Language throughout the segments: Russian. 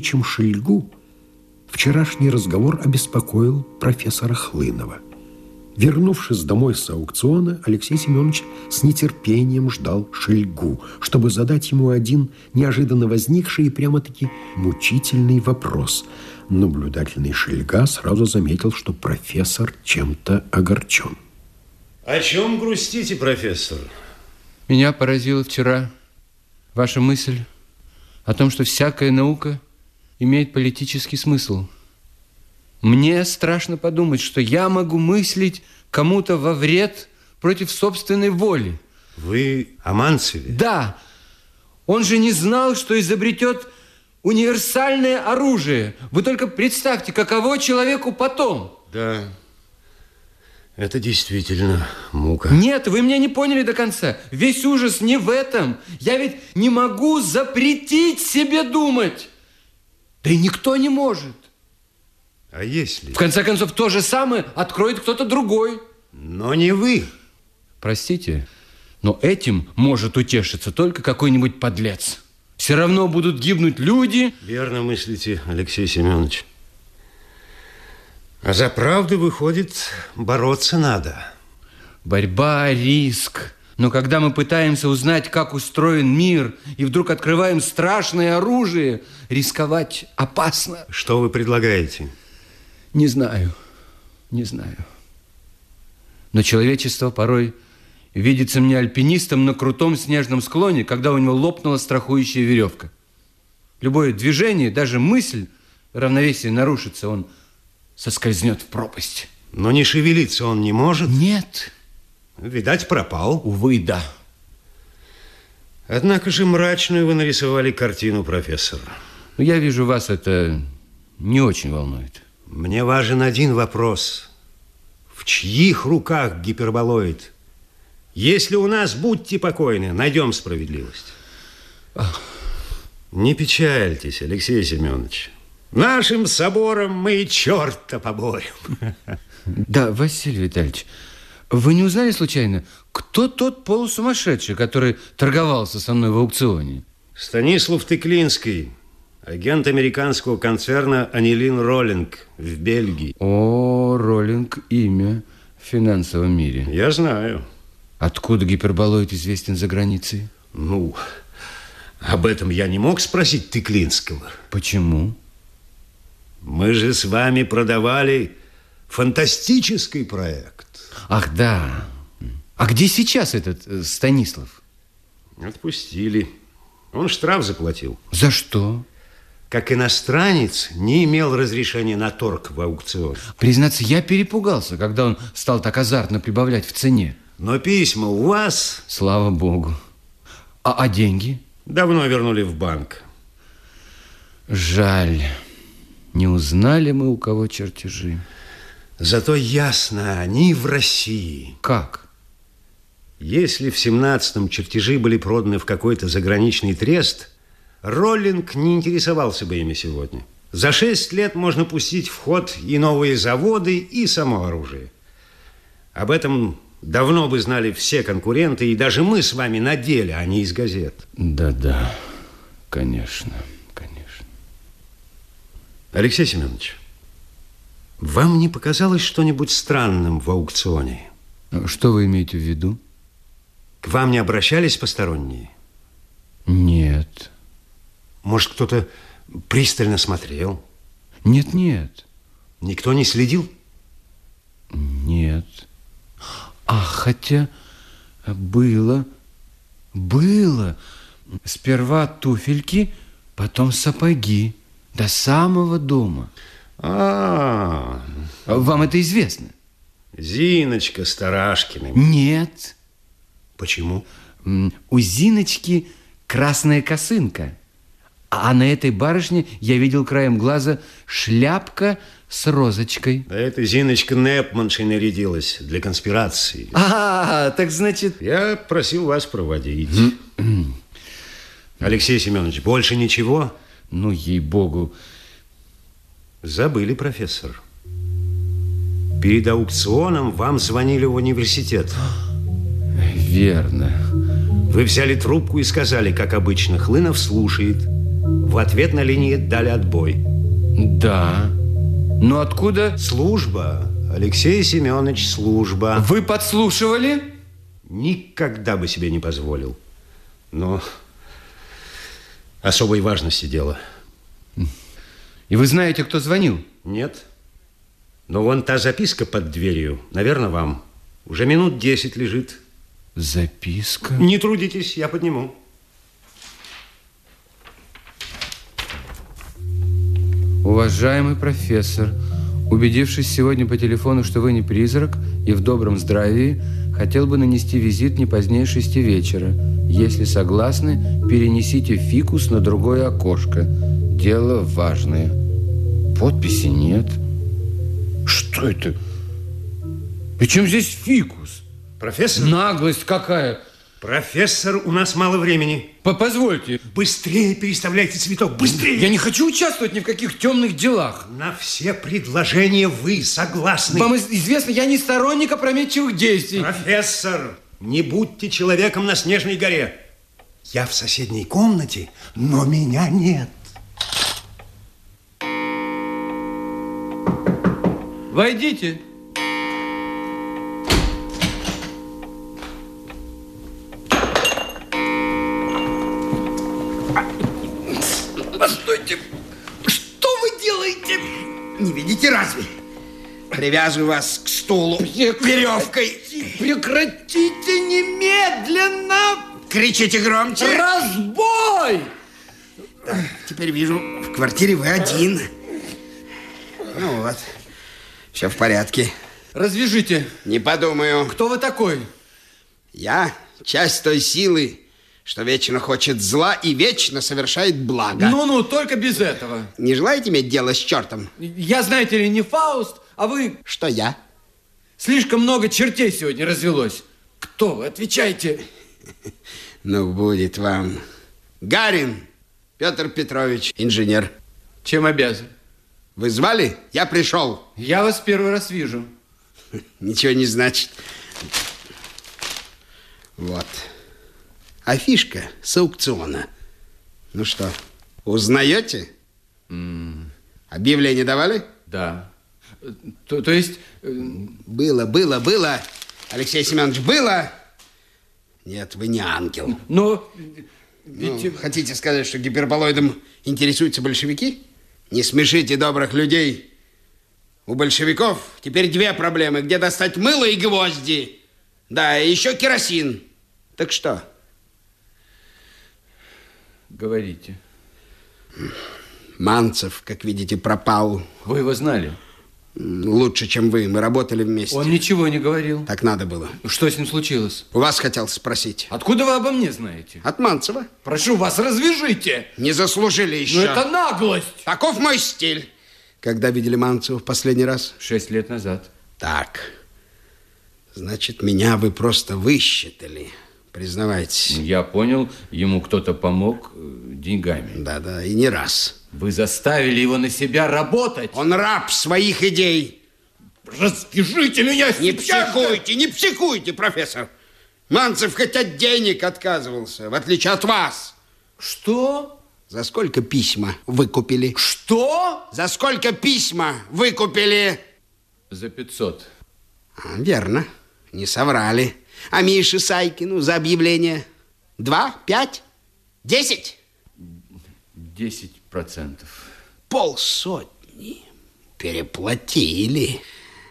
чем Шельгу, вчерашний разговор обеспокоил профессора Хлынова. Вернувшись домой с аукциона, Алексей Семенович с нетерпением ждал Шельгу, чтобы задать ему один неожиданно возникший и прямо-таки мучительный вопрос. Наблюдательный Шельга сразу заметил, что профессор чем-то огорчен. О чем грустите, профессор? Меня поразила вчера ваша мысль о том, что всякая наука имеет политический смысл. Мне страшно подумать, что я могу мыслить кому-то во вред против собственной воли. Вы о Манцеве? Да. Он же не знал, что изобретет универсальное оружие. Вы только представьте, каково человеку потом. Да. Это действительно мука. Нет, вы меня не поняли до конца. Весь ужас не в этом. Я ведь не могу запретить себе думать. Да и никто не может. А если? В конце концов, то же самое откроет кто-то другой. Но не вы. Простите, но этим может утешиться только какой-нибудь подлец. Все равно будут гибнуть люди. Верно мыслите, Алексей Семенович. А за правду, выходит, бороться надо. Борьба, риск. Но когда мы пытаемся узнать, как устроен мир, и вдруг открываем страшное оружие, рисковать опасно. Что вы предлагаете? Не знаю, не знаю. Но человечество порой видится мне альпинистом на крутом снежном склоне, когда у него лопнула страхующая веревка. Любое движение, даже мысль, равновесие нарушится, он соскользнет в пропасть. Но не шевелиться он не может? Нет. Видать, пропал. Увы, да. Однако же мрачную вы нарисовали картину, профессор. Но я вижу, вас это не очень волнует. Мне важен один вопрос. В чьих руках гиперболоид? Если у нас, будьте покойны, найдем справедливость. Ах. Не печальтесь, Алексей Семенович. Нашим собором мы и черта поборем. Да, Василий Витальевич, вы не узнали случайно, кто тот полусумасшедший, который торговался со мной в аукционе? Станислав Тыклинский, агент американского концерна «Анилин Роллинг» в Бельгии. О, Роллинг – имя в финансовом мире. Я знаю. Откуда гиперболоид известен за границей? Ну, об этом я не мог спросить Тыклинского. Почему? Мы же с вами продавали фантастический проект. Ах, да. А где сейчас этот э, Станислав? Отпустили. Он штраф заплатил. За что? Как иностранец не имел разрешения на торг в аукционе. Признаться, я перепугался, когда он стал так азартно прибавлять в цене. Но письма у вас... Слава богу. А, а деньги? Давно вернули в банк. Жаль. Не узнали мы, у кого чертежи. Зато ясно, они в России. Как? Если в 17-м чертежи были проданы в какой-то заграничный трест, Роллинг не интересовался бы ими сегодня. За шесть лет можно пустить в ход и новые заводы, и само оружие. Об этом давно бы знали все конкуренты, и даже мы с вами на деле, а не из газет. Да-да, конечно. Алексей Семенович, вам не показалось что-нибудь странным в аукционе? Что вы имеете в виду? К вам не обращались посторонние? Нет. Может, кто-то пристально смотрел? Нет, нет. Никто не следил? Нет. А хотя было, было. Сперва туфельки, потом сапоги. До самого дома. А, -а, -а. Вам это известно? Зиночка Старашкина. Нет. Почему? У Зиночки красная косынка. А на этой барышне я видел краем глаза шляпка с розочкой. Да это Зиночка Непманшей нарядилась для конспирации. А, так значит... Я просил вас проводить. Алексей Семенович, больше ничего? Ну, ей-богу. Забыли, профессор. Перед аукционом вам звонили в университет. Верно. Вы взяли трубку и сказали, как обычно, Хлынов слушает. В ответ на линии дали отбой. Да. Но откуда? Служба. Алексей Семенович, служба. Вы подслушивали? Никогда бы себе не позволил. Но особой важности дело. И вы знаете, кто звонил? Нет. Но вон та записка под дверью, наверное, вам. Уже минут десять лежит. Записка? Не трудитесь, я подниму. Уважаемый профессор, убедившись сегодня по телефону, что вы не призрак и в добром здравии, хотел бы нанести визит не позднее шести вечера. Если согласны, перенесите фикус на другое окошко. Дело важное. Подписи нет. Что это? Причем здесь фикус? Профессор? Наглость какая! Профессор, у нас мало времени. По Позвольте. Быстрее переставляйте цветок, быстрее! Я не хочу участвовать ни в каких темных делах. На все предложения вы согласны. Вам известно, я не сторонник опрометчивых действий. Профессор, не будьте человеком на Снежной горе. Я в соседней комнате, но меня нет. Войдите. Постойте! Что вы делаете? Не видите разве? Привязываю вас к стулу веревкой. Прекратите немедленно! Кричите громче. Разбой! Теперь вижу, в квартире вы один. Ну вот, все в порядке. Развяжите. Не подумаю. Кто вы такой? Я часть той силы, что вечно хочет зла и вечно совершает благо. Ну-ну, только без этого. Не желаете иметь дело с чертом? Я, знаете ли, не Фауст, а вы... Что я? Слишком много чертей сегодня развелось. Кто вы? Отвечайте. Ну, будет вам. Гарин Петр Петрович, инженер. Чем обязан? Вы звали? Я пришел. Я вас первый раз вижу. Ничего не значит. Вот. Афишка с аукциона. Ну что, узнаете? Объявление давали? Да. То, то есть... э, Было, было, было. Алексей Семенович, было? Нет, вы не ангел. Но... Ну, Ведь... хотите сказать, что гиперболоидом интересуются большевики? Не смешите добрых людей. У большевиков теперь две проблемы. Где достать мыло и гвозди. Да, и еще керосин. Так что? Говорите. Манцев, как видите, пропал. Вы его знали? Лучше, чем вы. Мы работали вместе. Он ничего не говорил. Так надо было. Что с ним случилось? У вас хотел спросить. Откуда вы обо мне знаете? От Манцева. Прошу вас, развяжите. Не заслужили еще. Ну это наглость. Таков мой стиль. Когда видели Манцева в последний раз? Шесть лет назад. Так. Значит, меня вы просто высчитали. Признавайтесь. Я понял, ему кто-то помог э, деньгами. Да-да, и не раз. Вы заставили его на себя работать. Он раб своих идей. Распишите меня Не сейчас психуйте, не психуйте, профессор. Манцев хоть от денег отказывался, в отличие от вас. Что? За сколько письма вы купили? Что? За сколько письма вы купили? За 500. А, верно, не соврали. А Мише Сайкину за объявление? Два? Пять? Десять? 10 процентов. Полсотни. Переплатили.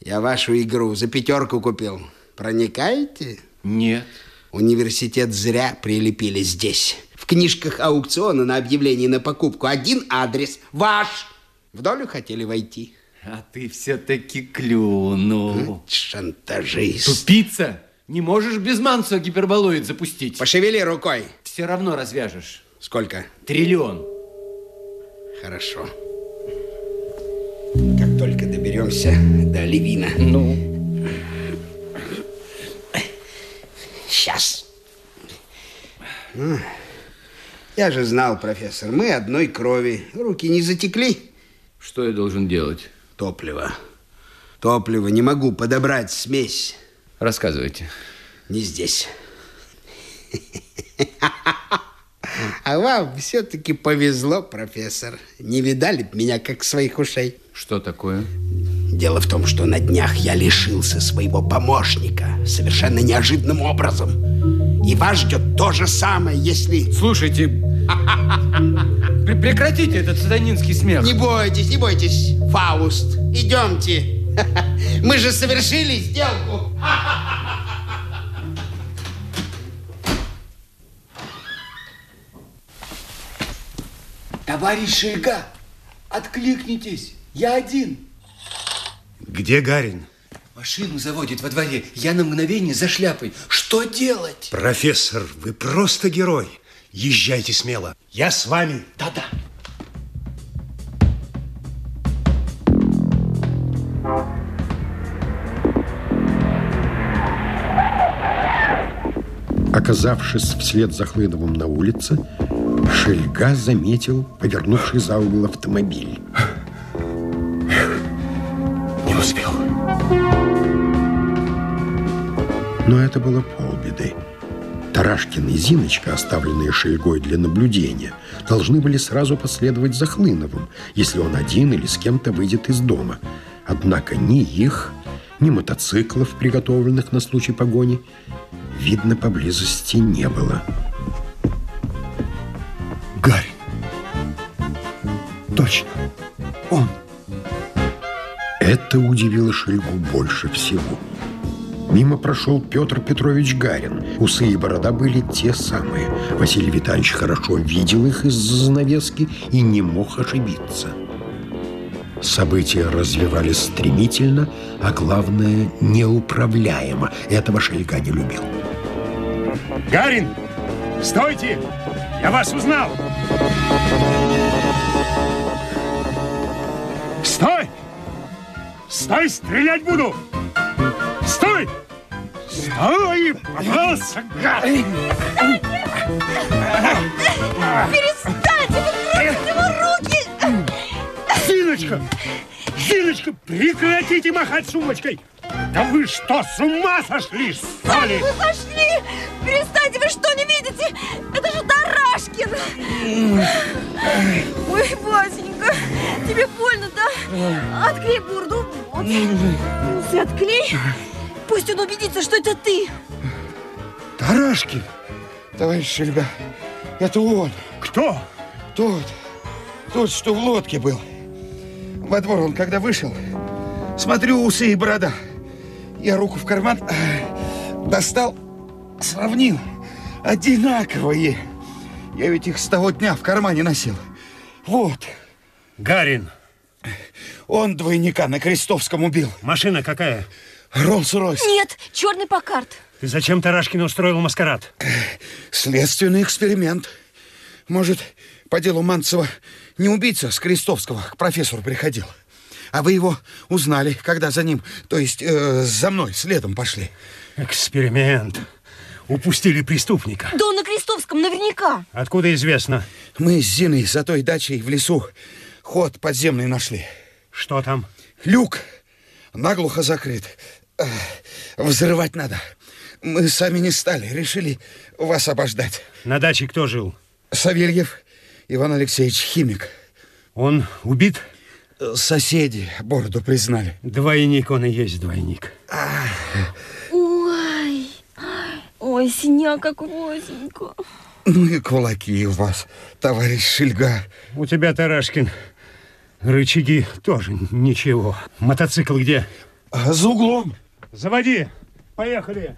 Я вашу игру за пятерку купил. Проникаете? Нет. Университет зря прилепили здесь. В книжках аукциона на объявлении на покупку один адрес. Ваш. В долю хотели войти. А ты все-таки клюнул. Шантажист. Тупица! Не можешь без Манса гиперболоид запустить. Пошевели рукой. Все равно развяжешь. Сколько? Триллион. Хорошо. Как только доберемся до Левина. Ну? Сейчас. Я же знал, профессор, мы одной крови. Руки не затекли? Что я должен делать? Топливо. Топливо. Не могу подобрать смесь. Рассказывайте. Не здесь. А вам все-таки повезло, профессор. Не видали б меня, как своих ушей. Что такое? Дело в том, что на днях я лишился своего помощника совершенно неожиданным образом. И вас ждет то же самое, если... Слушайте, прекратите этот сатанинский смех. Не бойтесь, не бойтесь, Фауст. Идемте. Мы же совершили сделку. Товарищ Шельга, откликнитесь, я один. Где Гарин? Машину заводит во дворе. Я на мгновение за шляпой. Что делать? Профессор, вы просто герой. Езжайте смело. Я с вами. Да-да. Оказавшись вслед за Хлыновым на улице, Шельга заметил повернувший за угол автомобиль. Не успел. Но это было полбеды. Тарашкин и Зиночка, оставленные Шельгой для наблюдения, должны были сразу последовать за Хлыновым, если он один или с кем-то выйдет из дома. Однако ни их, ни мотоциклов, приготовленных на случай погони, видно поблизости не было. Точно. Он. Это удивило Шельгу больше всего. Мимо прошел Петр Петрович Гарин. Усы и борода были те самые. Василий Витальевич хорошо видел их из-за занавески и не мог ошибиться. События развивались стремительно, а главное, неуправляемо. Этого Шельга не любил. Гарин, стойте! Я вас узнал! Стой! Стой, стрелять буду! Стой! Стой! Попался, гад! Перестаньте, бросите ему руки! Зиночка! Зиночка, прекратите махать сумочкой! Да вы что, с ума сошли, что ли? Вы пошли! Перестаньте, вы что, не видите? Это же Тарашкин! Ой, Васенька, тебе больно, да? Отклей бурду. Вот. Отклей. Пусть он убедится, что это ты. Тарашкин. Товарищ Шельга, это он. Кто? Тот. Тот, что в лодке был. Во двор он когда вышел, смотрю, усы и борода. Я руку в карман э, достал, сравнил. Одинаковые. Я ведь их с того дня в кармане носил. Вот. Гарин. Он двойника на Крестовском убил. Машина какая? Роллс-Ройс. Нет, черный покарт. Ты зачем Тарашкина устроил маскарад? Следственный эксперимент. Может, по делу Манцева не убийца с Крестовского к профессору приходил. А вы его узнали, когда за ним, то есть э, за мной следом пошли. Эксперимент. Упустили преступника. Да он на Крестовском наверняка. Откуда известно? Мы с Зиной за той дачей в лесу ход подземный нашли. Что там? Люк наглухо закрыт. Взрывать надо. Мы сами не стали, решили вас обождать. На даче кто жил? Савельев Иван Алексеевич, химик. Он убит? Соседи бороду признали. Двойник он и есть двойник. Ой, ой, синяк как Васенька. Ну и кулаки у вас, товарищ Шельга. У тебя, Тарашкин, рычаги тоже ничего. Мотоцикл где? А за углом. Заводи. Поехали.